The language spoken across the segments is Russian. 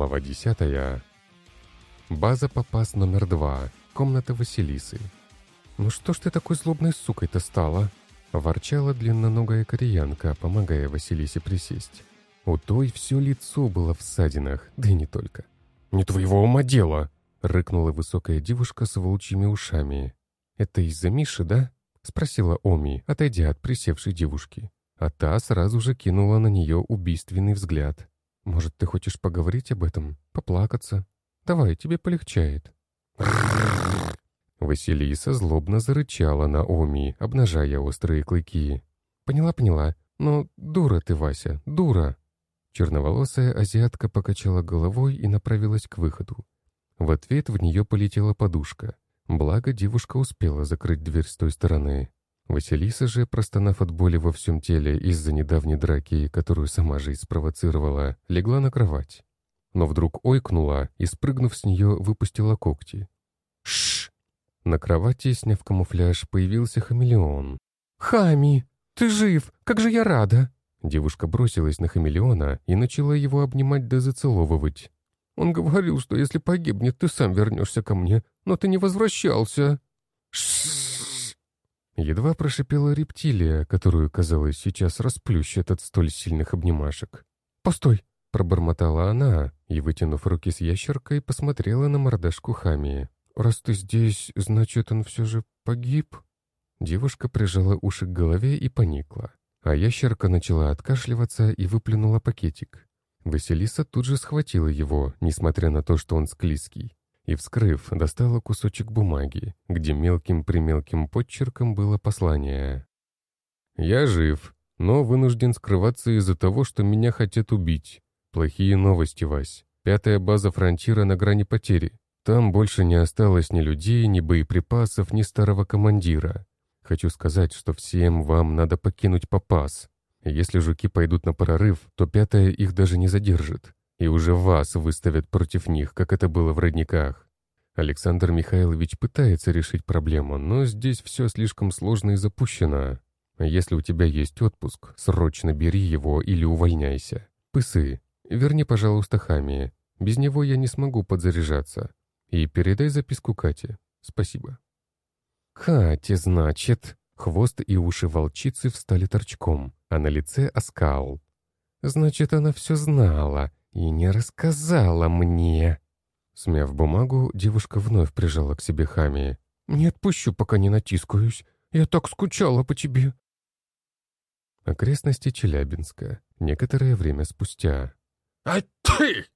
Глава 10. База попас номер два. Комната Василисы. «Ну что ж ты такой злобной сукой-то стала?» Ворчала длинноногая кореянка, помогая Василисе присесть. У той все лицо было в ссадинах, да и не только. «Не твоего ума дело!» — рыкнула высокая девушка с волчьими ушами. «Это из-за Миши, да?» — спросила Оми, отойдя от присевшей девушки. А та сразу же кинула на нее убийственный взгляд. «Может, ты хочешь поговорить об этом? Поплакаться? Давай, тебе полегчает». Василиса злобно зарычала на Оми, обнажая острые клыки. «Поняла, поняла. Но дура ты, Вася, дура!» Черноволосая азиатка покачала головой и направилась к выходу. В ответ в нее полетела подушка. Благо, девушка успела закрыть дверь с той стороны. Василиса же, простонав от боли во всем теле из-за недавней драки, которую сама же и спровоцировала, легла на кровать. Но вдруг ойкнула и, спрыгнув с нее, выпустила когти. Шш! На кровати, сняв камуфляж, появился хамелеон. «Хами! Ты жив! Как же я рада!» Девушка бросилась на хамелеона и начала его обнимать да зацеловывать. «Он говорил, что если погибнет, ты сам вернешься ко мне, но ты не возвращался!» «Шш!» Едва прошипела рептилия, которую, казалось, сейчас расплющит от столь сильных обнимашек. «Постой!» — пробормотала она и, вытянув руки с ящеркой, посмотрела на мордашку Хами. «Раз ты здесь, значит, он все же погиб?» Девушка прижала уши к голове и поникла, а ящерка начала откашливаться и выплюнула пакетик. Василиса тут же схватила его, несмотря на то, что он склизкий, и, вскрыв, достала кусочек бумаги, где мелким-примелким подчерком было послание. «Я жив, но вынужден скрываться из-за того, что меня хотят убить. Плохие новости, Вась. Пятая база фронтира на грани потери. Там больше не осталось ни людей, ни боеприпасов, ни старого командира. Хочу сказать, что всем вам надо покинуть Попас. Если жуки пойдут на прорыв, то пятая их даже не задержит и уже вас выставят против них, как это было в родниках. Александр Михайлович пытается решить проблему, но здесь все слишком сложно и запущено. Если у тебя есть отпуск, срочно бери его или увольняйся. Пысы, верни, пожалуйста, Хами. Без него я не смогу подзаряжаться. И передай записку Кате. Спасибо. Кате, значит. Хвост и уши волчицы встали торчком, а на лице оскал. Значит, она все знала и не рассказала мне». Смяв бумагу, девушка вновь прижала к себе Хами. «Не отпущу, пока не натискаюсь. Я так скучала по тебе». Окрестности Челябинска. Некоторое время спустя. «А ты!»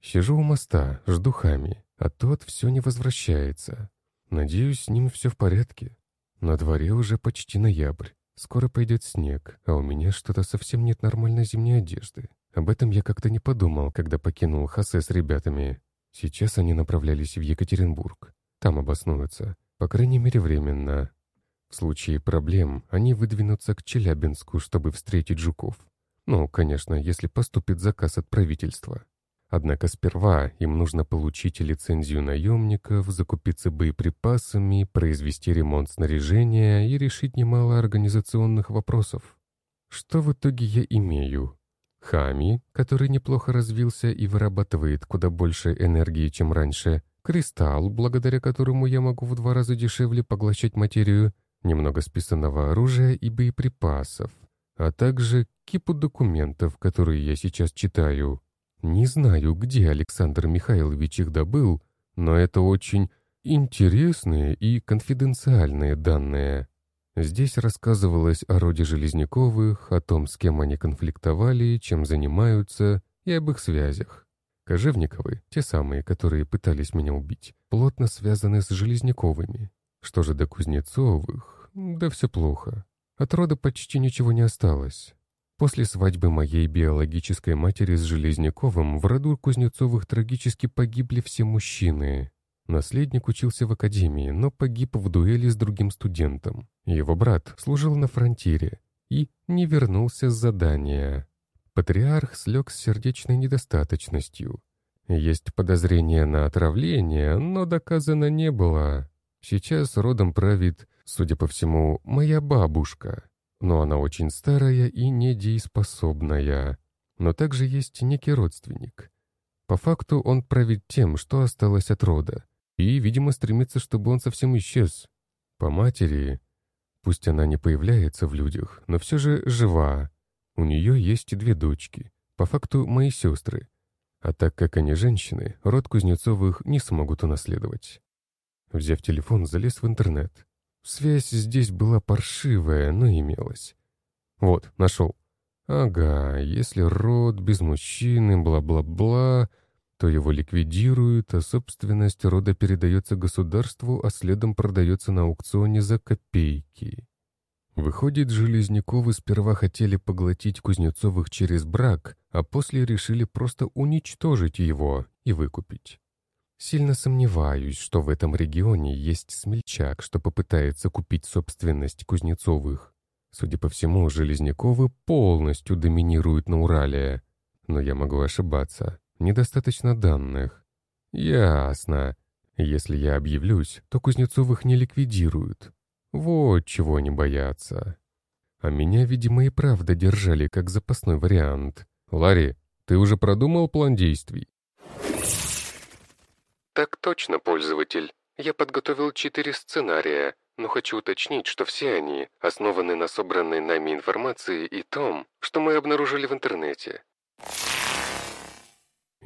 Сижу у моста, жду Хами, а тот все не возвращается. Надеюсь, с ним все в порядке. На дворе уже почти ноябрь. Скоро пойдет снег, а у меня что-то совсем нет нормальной зимней одежды. Об этом я как-то не подумал, когда покинул Хасе с ребятами. Сейчас они направлялись в Екатеринбург. Там обоснуются, по крайней мере временно. В случае проблем они выдвинутся к Челябинску, чтобы встретить жуков. Ну, конечно, если поступит заказ от правительства. Однако сперва им нужно получить лицензию наемников, закупиться боеприпасами, произвести ремонт снаряжения и решить немало организационных вопросов. Что в итоге я имею? Хами, который неплохо развился и вырабатывает куда больше энергии, чем раньше, кристалл, благодаря которому я могу в два раза дешевле поглощать материю, немного списанного оружия и боеприпасов, а также кипу документов, которые я сейчас читаю. Не знаю, где Александр Михайлович их добыл, но это очень интересные и конфиденциальные данные. Здесь рассказывалось о роде Железняковых, о том, с кем они конфликтовали, чем занимаются, и об их связях. Кожевниковы, те самые, которые пытались меня убить, плотно связаны с Железняковыми. Что же до Кузнецовых? Да все плохо. От рода почти ничего не осталось. После свадьбы моей биологической матери с Железняковым в роду Кузнецовых трагически погибли все мужчины. Наследник учился в академии, но погиб в дуэли с другим студентом. Его брат служил на фронтире и не вернулся с задания. Патриарх слег с сердечной недостаточностью. Есть подозрение на отравление, но доказано не было. Сейчас родом правит, судя по всему, моя бабушка. Но она очень старая и недееспособная. Но также есть некий родственник. По факту он правит тем, что осталось от рода, и, видимо, стремится, чтобы он совсем исчез. По матери, пусть она не появляется в людях, но все же жива. У нее есть две дочки, по факту мои сестры. А так как они женщины, род Кузнецовых не смогут унаследовать. Взяв телефон, залез в интернет. Связь здесь была паршивая, но имелась. Вот, нашел. Ага, если род без мужчины, бла-бла-бла, то его ликвидируют, а собственность рода передается государству, а следом продается на аукционе за копейки. Выходит, Железняковы сперва хотели поглотить Кузнецовых через брак, а после решили просто уничтожить его и выкупить. Сильно сомневаюсь, что в этом регионе есть смельчак, что попытается купить собственность Кузнецовых. Судя по всему, Железняковы полностью доминируют на Урале. Но я могу ошибаться. Недостаточно данных. Ясно. Если я объявлюсь, то Кузнецовых не ликвидируют. Вот чего они боятся. А меня, видимо, и правда держали как запасной вариант. Ларри, ты уже продумал план действий? Так точно, пользователь. Я подготовил четыре сценария, но хочу уточнить, что все они основаны на собранной нами информации и том, что мы обнаружили в интернете.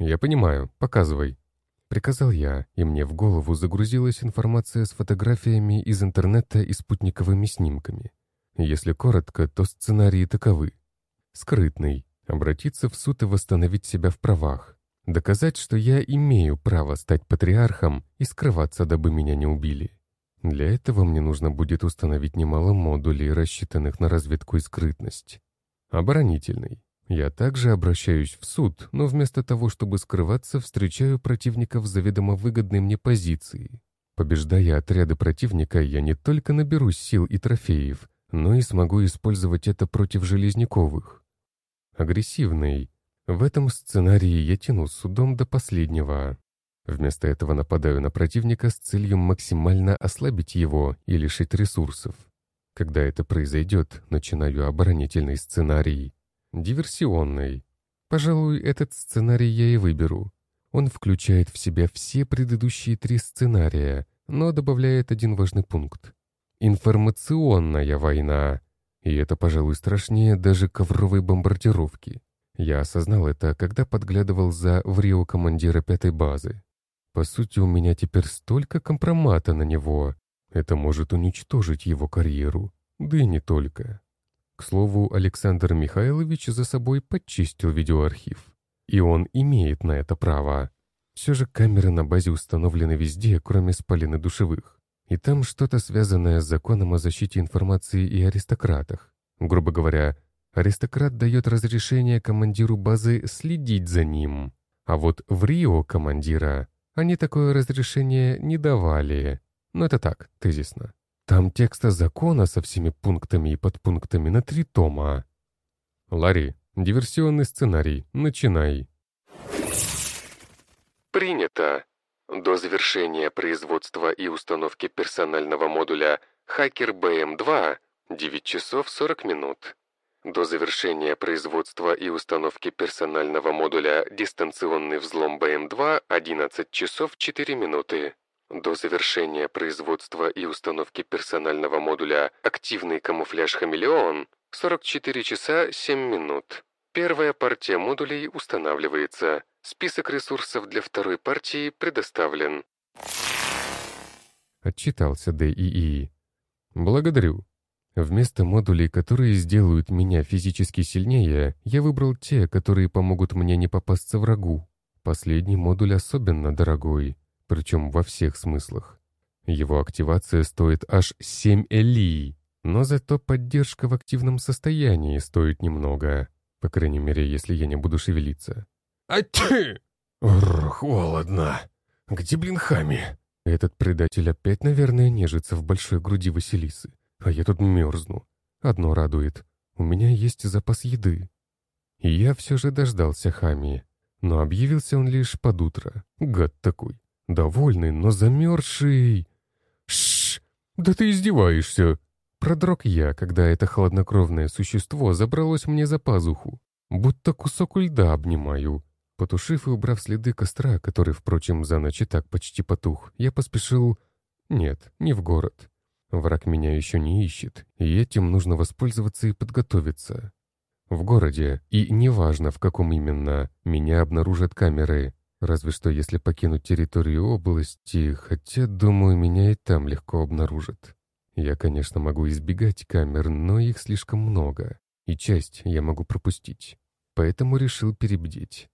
«Я понимаю, показывай», — приказал я, и мне в голову загрузилась информация с фотографиями из интернета и спутниковыми снимками. Если коротко, то сценарии таковы. Скрытный. Обратиться в суд и восстановить себя в правах. Доказать, что я имею право стать патриархом и скрываться, дабы меня не убили. Для этого мне нужно будет установить немало модулей, рассчитанных на разведку и скрытность. Оборонительный. Я также обращаюсь в суд, но вместо того, чтобы скрываться, встречаю противников заведомо выгодной мне позиции. Побеждая отряды противника, я не только наберусь сил и трофеев, но и смогу использовать это против Железняковых. Агрессивный. В этом сценарии я тяну судом до последнего. Вместо этого нападаю на противника с целью максимально ослабить его и лишить ресурсов. Когда это произойдет, начинаю оборонительный сценарий. Диверсионный. Пожалуй, этот сценарий я и выберу. Он включает в себя все предыдущие три сценария, но добавляет один важный пункт. Информационная война. И это, пожалуй, страшнее даже ковровой бомбардировки. Я осознал это, когда подглядывал за в Рио командира пятой базы. По сути, у меня теперь столько компромата на него. Это может уничтожить его карьеру. Да и не только. К слову, Александр Михайлович за собой подчистил видеоархив. И он имеет на это право. Все же камеры на базе установлены везде, кроме спален и душевых. И там что-то связанное с законом о защите информации и аристократах. Грубо говоря, Аристократ дает разрешение командиру базы следить за ним. А вот в Рио командира они такое разрешение не давали. Но это так, тезисно. Там текста закона со всеми пунктами и подпунктами на три тома. Ларри, диверсионный сценарий, начинай. Принято. До завершения производства и установки персонального модуля «Хакер БМ-2» 9 часов 40 минут. До завершения производства и установки персонального модуля «Дистанционный взлом БМ-2» 11 часов 4 минуты. До завершения производства и установки персонального модуля «Активный камуфляж Хамелеон» 44 часа 7 минут. Первая партия модулей устанавливается. Список ресурсов для второй партии предоставлен. Отчитался ДИИ. Благодарю. Вместо модулей, которые сделают меня физически сильнее, я выбрал те, которые помогут мне не попасться врагу. Последний модуль особенно дорогой, причем во всех смыслах. Его активация стоит аж 7 элий, но зато поддержка в активном состоянии стоит немного. По крайней мере, если я не буду шевелиться. Ати! холодно. Где, блин, Хами? Этот предатель опять, наверное, нежится в большой груди Василисы. А я тут мерзну. Одно радует. У меня есть запас еды. И я все же дождался Хами. Но объявился он лишь под утро. Гад такой. Довольный, но замерзший. Шш! Да ты издеваешься! Продрог я, когда это хладнокровное существо забралось мне за пазуху. Будто кусок льда обнимаю. Потушив и убрав следы костра, который, впрочем, за ночь и так почти потух, я поспешил... Нет, не в город. Враг меня еще не ищет, и этим нужно воспользоваться и подготовиться. В городе, и неважно в каком именно, меня обнаружат камеры, разве что если покинуть территорию области, хотя, думаю, меня и там легко обнаружат. Я, конечно, могу избегать камер, но их слишком много, и часть я могу пропустить. Поэтому решил перебдеть.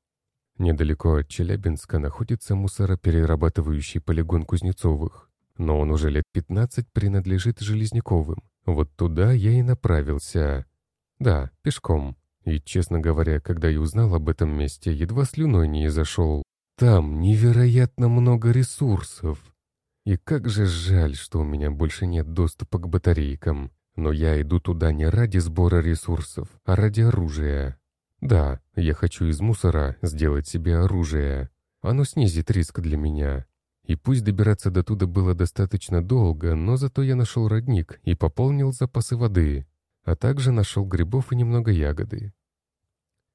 Недалеко от Челябинска находится мусороперерабатывающий полигон Кузнецовых, но он уже лет 15 принадлежит Железняковым. Вот туда я и направился. Да, пешком. И, честно говоря, когда я узнал об этом месте, едва слюной не изошел. Там невероятно много ресурсов. И как же жаль, что у меня больше нет доступа к батарейкам. Но я иду туда не ради сбора ресурсов, а ради оружия. Да, я хочу из мусора сделать себе оружие. Оно снизит риск для меня. И пусть добираться до туда было достаточно долго, но зато я нашел родник и пополнил запасы воды а также нашел грибов и немного ягоды.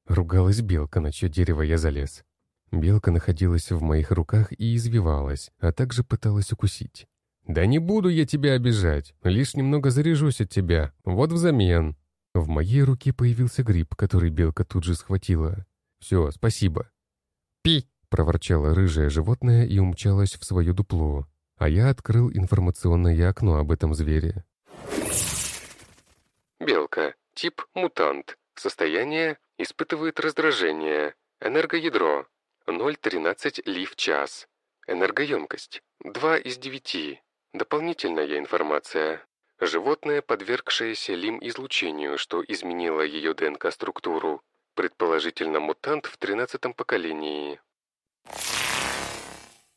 Ругалась белка, на чье дерево я залез. Белка находилась в моих руках и извивалась, а также пыталась укусить. «Да не буду я тебя обижать, лишь немного заряжусь от тебя, вот взамен». В моей руке появился гриб, который белка тут же схватила. «Все, спасибо». «Пи!» — проворчало рыжее животное и умчалось в свое дупло, а я открыл информационное окно об этом звере. Белка. Тип мутант. Состояние испытывает раздражение. Энергоядро 0,13 ли в час. Энергоемкость 2 из 9. Дополнительная информация. Животное, подвергшееся лим-излучению, что изменило ее ДНК-структуру. Предположительно, мутант в 13 поколении.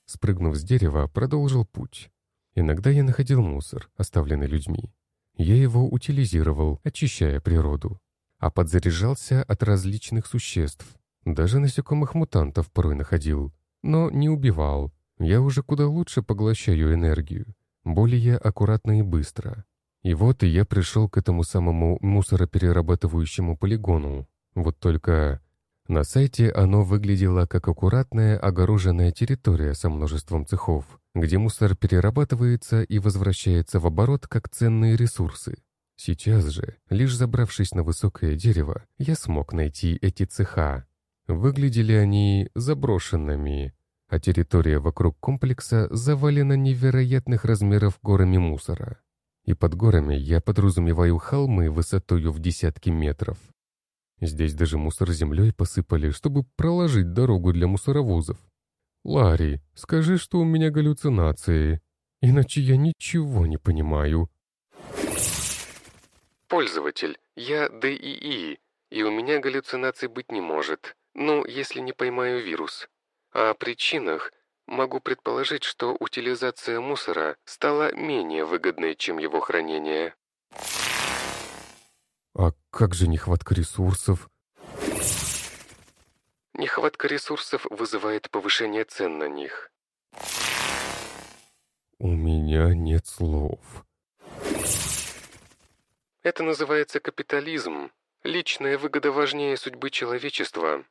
Спрыгнув с дерева, продолжил путь. Иногда я находил мусор, оставленный людьми. Я его утилизировал, очищая природу, а подзаряжался от различных существ. Даже насекомых-мутантов порой находил, но не убивал. Я уже куда лучше поглощаю энергию, более аккуратно и быстро. И вот и я пришел к этому самому мусороперерабатывающему полигону. Вот только на сайте оно выглядело как аккуратная огороженная территория со множеством цехов, где мусор перерабатывается и возвращается в оборот как ценные ресурсы. Сейчас же, лишь забравшись на высокое дерево, я смог найти эти цеха. Выглядели они заброшенными, а территория вокруг комплекса завалена невероятных размеров горами мусора. И под горами я подразумеваю холмы высотою в десятки метров. Здесь даже мусор землей посыпали, чтобы проложить дорогу для мусоровозов. «Ларри, скажи, что у меня галлюцинации, иначе я ничего не понимаю». Пользователь, я ДИИ, и у меня галлюцинаций быть не может, ну, если не поймаю вирус. А о причинах могу предположить, что утилизация мусора стала менее выгодной, чем его хранение. А как же нехватка ресурсов? Нехватка ресурсов вызывает повышение цен на них. У меня нет слов. Это называется капитализм. Личная выгода важнее судьбы человечества.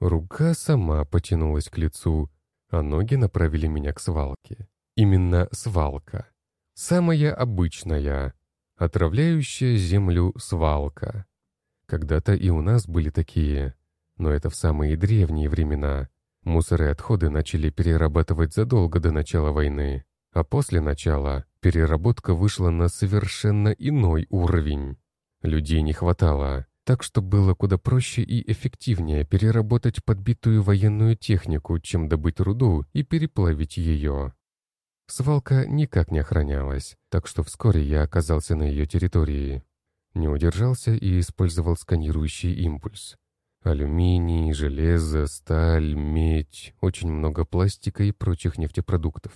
Рука сама потянулась к лицу, а ноги направили меня к свалке. Именно свалка. Самая обычная, отравляющая землю свалка. Когда-то и у нас были такие, но это в самые древние времена. Мусор и отходы начали перерабатывать задолго до начала войны, а после начала переработка вышла на совершенно иной уровень. Людей не хватало, так что было куда проще и эффективнее переработать подбитую военную технику, чем добыть руду и переплавить ее. Свалка никак не охранялась, так что вскоре я оказался на ее территории. Не удержался и использовал сканирующий импульс. Алюминий, железо, сталь, медь, очень много пластика и прочих нефтепродуктов.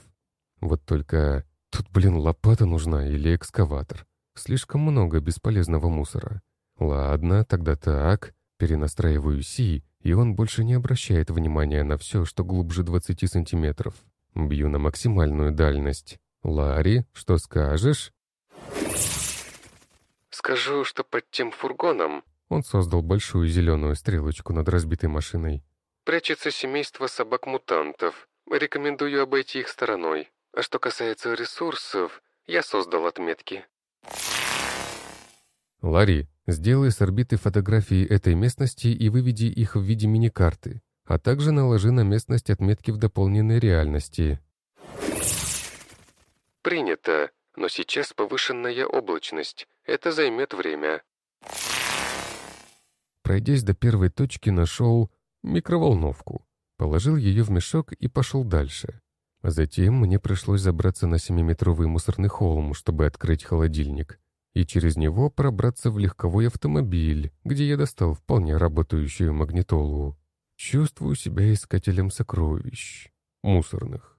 Вот только тут, блин, лопата нужна или экскаватор. Слишком много бесполезного мусора. Ладно, тогда так. Перенастраиваю Си, и он больше не обращает внимания на все, что глубже 20 сантиметров. Бью на максимальную дальность. Ларри, что скажешь? Скажу, что под тем фургоном Он создал большую зеленую стрелочку над разбитой машиной. Прячется семейство собак-мутантов. Рекомендую обойти их стороной. А что касается ресурсов, я создал отметки. Ларри, сделай с орбиты фотографии этой местности и выведи их в виде мини-карты, а также наложи на местность отметки в дополненной реальности. Принято, но сейчас повышенная облачность. Это займет время. Пройдясь до первой точки, нашел микроволновку, положил ее в мешок и пошел дальше. А затем мне пришлось забраться на семиметровый мусорный холм, чтобы открыть холодильник, и через него пробраться в легковой автомобиль, где я достал вполне работающую магнитолу. Чувствую себя искателем сокровищ. Мусорных.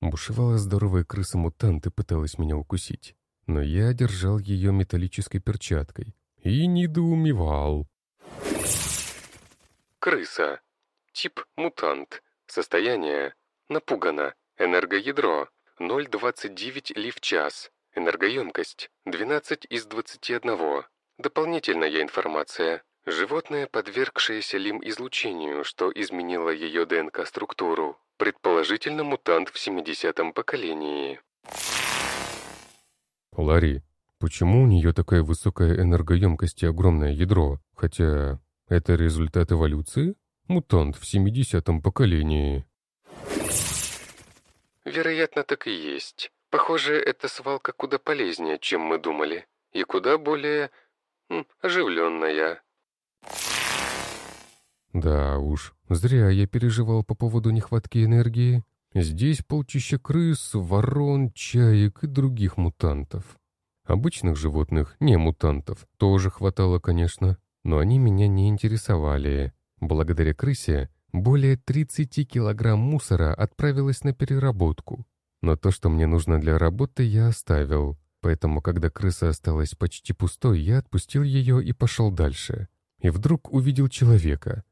Бушевала здоровая крыса-мутант и пыталась меня укусить. Но я держал ее металлической перчаткой и недоумевал. Крыса. Тип мутант. Состояние. Напугано. Энергоядро. 0,29 ли в час. Энергоемкость. 12 из 21. Дополнительная информация. Животное, подвергшееся лим-излучению, что изменило ее ДНК-структуру. Предположительно, мутант в 70-м поколении. Ларри, почему у нее такая высокая энергоемкость и огромное ядро? Хотя это результат эволюции? Мутант в 70-м поколении. Вероятно, так и есть. Похоже, эта свалка куда полезнее, чем мы думали. И куда более... м, оживленная. Да уж, зря я переживал по поводу нехватки энергии. Здесь полчища крыс, ворон, чаек и других мутантов. Обычных животных, не мутантов, тоже хватало, конечно, но они меня не интересовали. Благодаря крысе более 30 килограмм мусора отправилось на переработку. Но то, что мне нужно для работы, я оставил. Поэтому, когда крыса осталась почти пустой, я отпустил ее и пошел дальше. И вдруг увидел человека.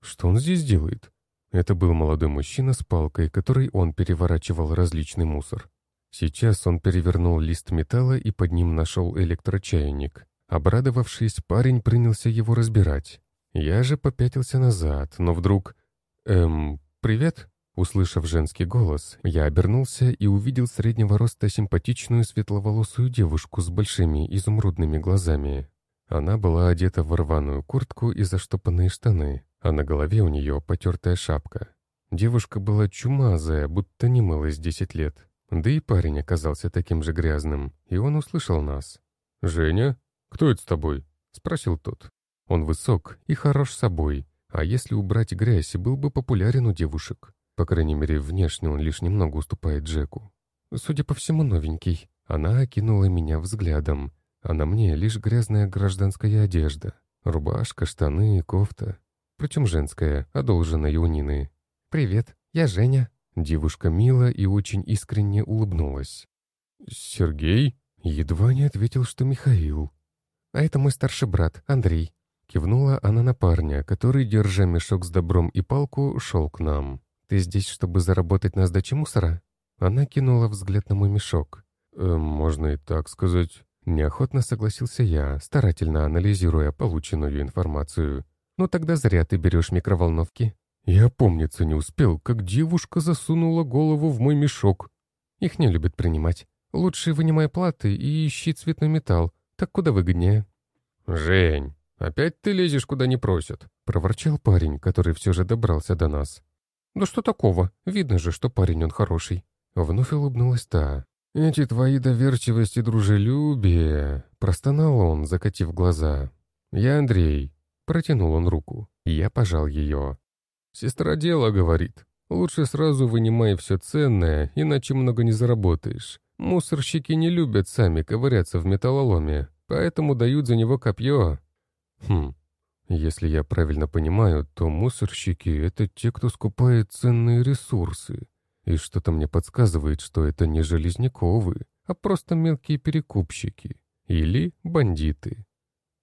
Что он здесь делает? Это был молодой мужчина с палкой, которой он переворачивал различный мусор. Сейчас он перевернул лист металла и под ним нашел электрочайник. Обрадовавшись, парень принялся его разбирать. Я же попятился назад, но вдруг... «Эм, привет?» Услышав женский голос, я обернулся и увидел среднего роста симпатичную светловолосую девушку с большими изумрудными глазами. Она была одета в рваную куртку и заштопанные штаны, а на голове у нее потертая шапка. Девушка была чумазая, будто не мылась десять лет. Да и парень оказался таким же грязным, и он услышал нас. «Женя, кто это с тобой?» — спросил тот. Он высок и хорош собой, а если убрать грязь, был бы популярен у девушек. По крайней мере, внешне он лишь немного уступает Джеку. Судя по всему, новенький. Она окинула меня взглядом, а на мне лишь грязная гражданская одежда. Рубашка, штаны кофта. Причем женская, одолженная у Нины. «Привет, я Женя». Девушка мило и очень искренне улыбнулась. «Сергей?» Едва не ответил, что Михаил. «А это мой старший брат, Андрей». Кивнула она на парня, который, держа мешок с добром и палку, шел к нам. «Ты здесь, чтобы заработать на сдаче мусора?» Она кинула взгляд на мой мешок. «Э, «Можно и так сказать». Неохотно согласился я, старательно анализируя полученную информацию. «Ну тогда зря ты берешь микроволновки». Я помниться не успел, как девушка засунула голову в мой мешок. Их не любят принимать. Лучше вынимай платы и ищи цветной металл. Так куда выгоднее. «Жень, опять ты лезешь, куда не просят?» — проворчал парень, который все же добрался до нас. «Да что такого? Видно же, что парень он хороший». Вновь улыбнулась та. «Эти твои доверчивость и дружелюбие!» — простонал он, закатив глаза. «Я Андрей». Протянул он руку. Я пожал ее. «Сестра дело, — говорит. Лучше сразу вынимай все ценное, иначе много не заработаешь. Мусорщики не любят сами ковыряться в металлоломе, поэтому дают за него копье». «Хм, если я правильно понимаю, то мусорщики — это те, кто скупает ценные ресурсы. И что-то мне подсказывает, что это не железняковые, а просто мелкие перекупщики. Или бандиты.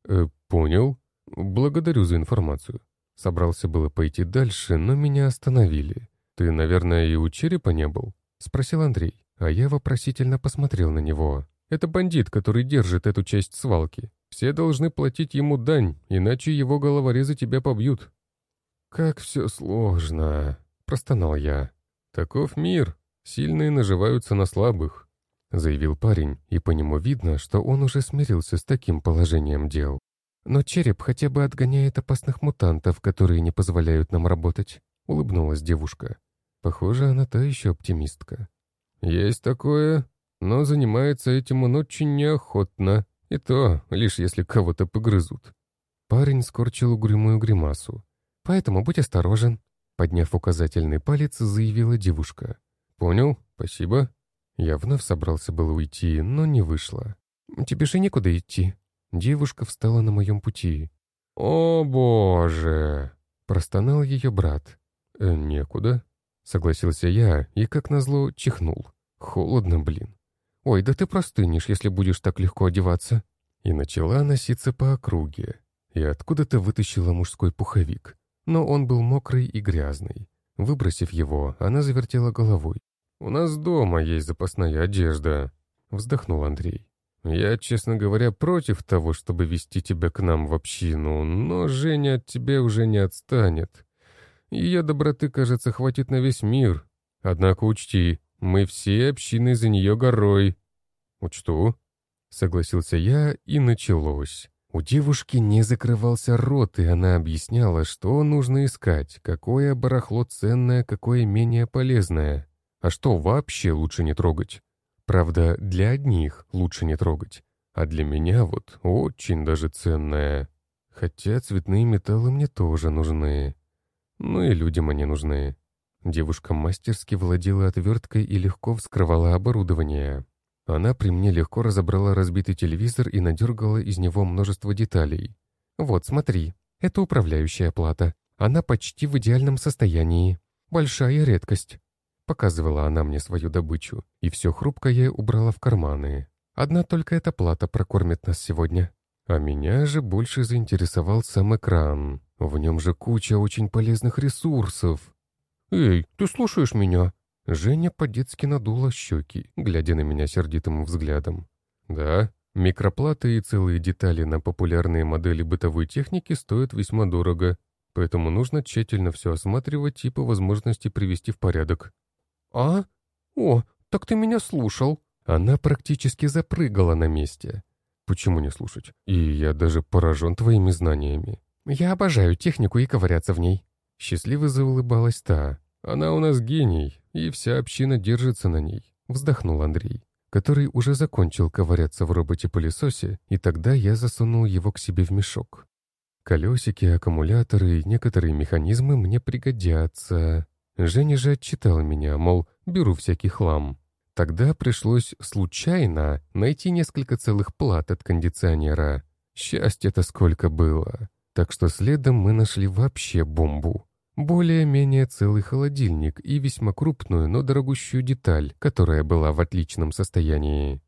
Э, понял. Благодарю за информацию. Собрался было пойти дальше, но меня остановили. Ты, наверное, и у черепа не был? Спросил Андрей, а я вопросительно посмотрел на него. Это бандит, который держит эту часть свалки. Все должны платить ему дань, иначе его головорезы тебя побьют». «Как все сложно», — простонал я. «Таков мир. Сильные наживаются на слабых», — заявил парень, и по нему видно, что он уже смирился с таким положением дел. «Но череп хотя бы отгоняет опасных мутантов, которые не позволяют нам работать», — улыбнулась девушка. Похоже, она та еще оптимистка. «Есть такое, но занимается этим он очень неохотно, и то лишь если кого-то погрызут». Парень скорчил угрюмую гримасу. «Поэтому будь осторожен», — подняв указательный палец, заявила девушка. «Понял, спасибо». Я вновь собрался было уйти, но не вышло. «Тебе же некуда идти». Девушка встала на моем пути. «О, боже!» — простонал ее брат. «Э, «Некуда», — согласился я и, как назло, чихнул. «Холодно, блин». «Ой, да ты простынешь, если будешь так легко одеваться». И начала носиться по округе. И откуда-то вытащила мужской пуховик. Но он был мокрый и грязный. Выбросив его, она завертела головой. «У нас дома есть запасная одежда», — вздохнул Андрей. «Я, честно говоря, против того, чтобы вести тебя к нам в общину, но Женя от тебя уже не отстанет. Ее доброты, кажется, хватит на весь мир. Однако учти, мы все общины за нее горой». «Учту», — согласился я, и началось. У девушки не закрывался рот, и она объясняла, что нужно искать, какое барахло ценное, какое менее полезное, а что вообще лучше не трогать. Правда, для одних лучше не трогать, а для меня вот очень даже ценное. Хотя цветные металлы мне тоже нужны. Ну и людям они нужны. Девушка мастерски владела отверткой и легко вскрывала оборудование. Она при мне легко разобрала разбитый телевизор и надергала из него множество деталей. «Вот, смотри, это управляющая плата. Она почти в идеальном состоянии. Большая редкость». Показывала она мне свою добычу, и все хрупкое убрала в карманы. Одна только эта плата прокормит нас сегодня. А меня же больше заинтересовал сам экран. В нем же куча очень полезных ресурсов. «Эй, ты слушаешь меня?» Женя по-детски надула щеки, глядя на меня сердитым взглядом. «Да, микроплаты и целые детали на популярные модели бытовой техники стоят весьма дорого, поэтому нужно тщательно все осматривать и по возможности привести в порядок». «А? О, так ты меня слушал!» Она практически запрыгала на месте. «Почему не слушать? И я даже поражен твоими знаниями. Я обожаю технику и ковыряться в ней». Счастливо заулыбалась та. «Она у нас гений, и вся община держится на ней», — вздохнул Андрей, который уже закончил ковыряться в роботе-пылесосе, и тогда я засунул его к себе в мешок. Колесики, аккумуляторы и некоторые механизмы мне пригодятся. Женя же отчитал меня, мол, беру всякий хлам. Тогда пришлось случайно найти несколько целых плат от кондиционера. Счастья-то сколько было. Так что следом мы нашли вообще бомбу. Более-менее целый холодильник и весьма крупную, но дорогущую деталь, которая была в отличном состоянии.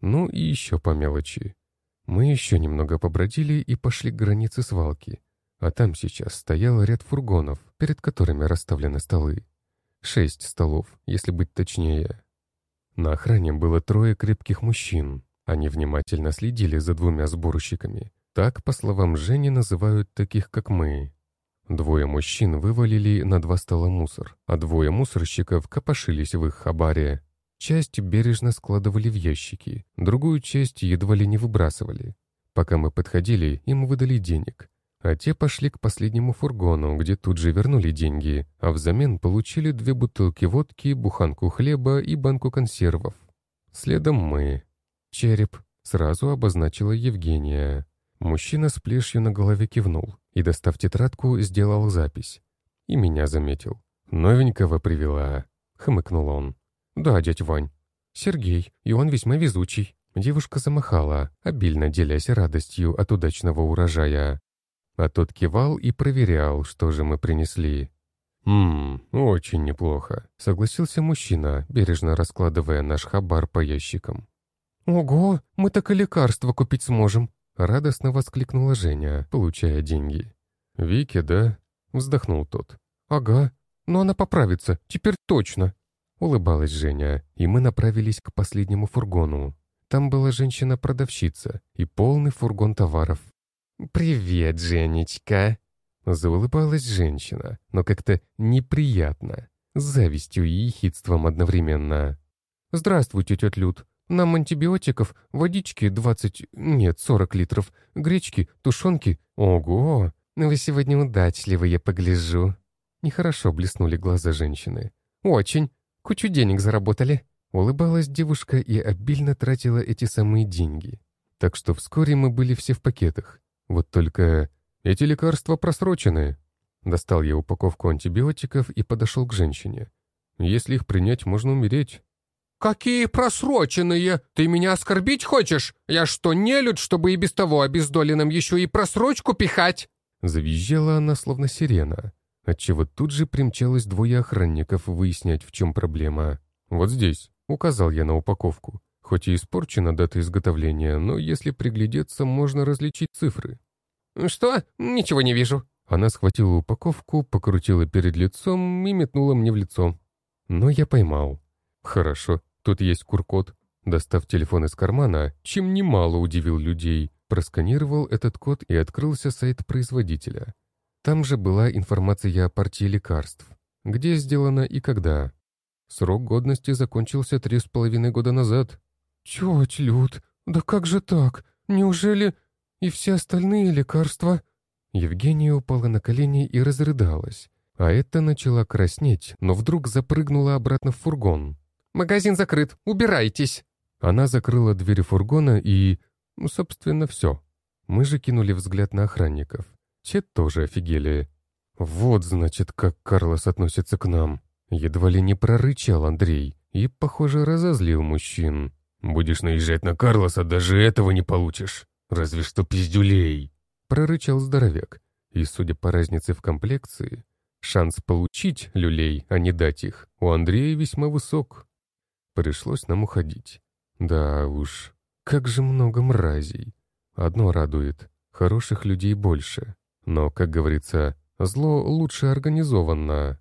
Ну и еще по мелочи. Мы еще немного побродили и пошли к границе свалки. А там сейчас стоял ряд фургонов, перед которыми расставлены столы. Шесть столов, если быть точнее. На охране было трое крепких мужчин. Они внимательно следили за двумя сборщиками. Так, по словам Жени, называют таких, как мы. Двое мужчин вывалили на два стола мусор, а двое мусорщиков копошились в их хабаре. Часть бережно складывали в ящики, другую часть едва ли не выбрасывали. Пока мы подходили, им выдали денег, а те пошли к последнему фургону, где тут же вернули деньги, а взамен получили две бутылки водки, буханку хлеба и банку консервов. Следом мы. Череп сразу обозначила Евгения. Мужчина с плешью на голове кивнул и, достав тетрадку, сделал запись. И меня заметил. «Новенького привела», — хмыкнул он. «Да, дядь Вань. Сергей, и он весьма везучий». Девушка замахала, обильно делясь радостью от удачного урожая. А тот кивал и проверял, что же мы принесли. «Ммм, очень неплохо», — согласился мужчина, бережно раскладывая наш хабар по ящикам. «Ого, мы так и лекарства купить сможем», Радостно воскликнула Женя, получая деньги. «Вики, да?» — вздохнул тот. «Ага, но она поправится, теперь точно!» Улыбалась Женя, и мы направились к последнему фургону. Там была женщина-продавщица и полный фургон товаров. «Привет, Женечка!» Заулыбалась женщина, но как-то неприятно, с завистью и ехидством одновременно. «Здравствуйте, тетя Люд. Нам антибиотиков, водички 20, нет, 40 литров, гречки, тушенки. Ого! Вы сегодня удачливы, я погляжу». Нехорошо блеснули глаза женщины. «Очень. Кучу денег заработали». Улыбалась девушка и обильно тратила эти самые деньги. Так что вскоре мы были все в пакетах. Вот только эти лекарства просрочены. Достал я упаковку антибиотиков и подошел к женщине. Если их принять, можно умереть. «Какие просроченные? Ты меня оскорбить хочешь? Я что, не нелюдь, чтобы и без того обездоленным еще и просрочку пихать?» Завизжала она, словно сирена, отчего тут же примчалось двое охранников выяснять, в чем проблема. «Вот здесь», Указал я на упаковку. Хоть и испорчена дата изготовления, но если приглядеться, можно различить цифры. «Что? Ничего не вижу». Она схватила упаковку, покрутила перед лицом и метнула мне в лицо. Но я поймал. «Хорошо, тут есть куркод». Достав телефон из кармана, чем немало удивил людей, просканировал этот код и открылся сайт производителя. Там же была информация о партии лекарств, где сделано и когда. Срок годности закончился три с половиной года назад. «Тетя Люд, да как же так? Неужели и все остальные лекарства?» Евгения упала на колени и разрыдалась. А это начала краснеть, но вдруг запрыгнула обратно в фургон. «Магазин закрыт, убирайтесь!» Она закрыла дверь фургона и... Ну, собственно, все. Мы же кинули взгляд на охранников. Те тоже офигели. Вот, значит, как Карлос относится к нам. Едва ли не прорычал Андрей и, похоже, разозлил мужчин. «Будешь наезжать на Карлоса, даже этого не получишь. Разве что пиздюлей!» Прорычал здоровяк. И, судя по разнице в комплекции, шанс получить люлей, а не дать их, у Андрея весьма высок. Пришлось нам уходить. Да уж, как же много мразей. Одно радует — хороших людей больше. Но, как говорится, зло лучше организованно.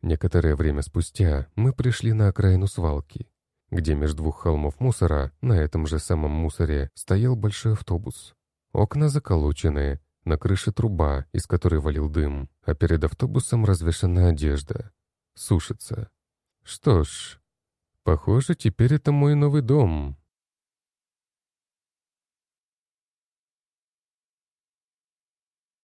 Некоторое время спустя мы пришли на окраину свалки, где между двух холмов мусора, на этом же самом мусоре, стоял большой автобус. Окна заколочены, на крыше труба, из которой валил дым, а перед автобусом развешана одежда. Сушится. Что ж, похоже, теперь это мой новый дом.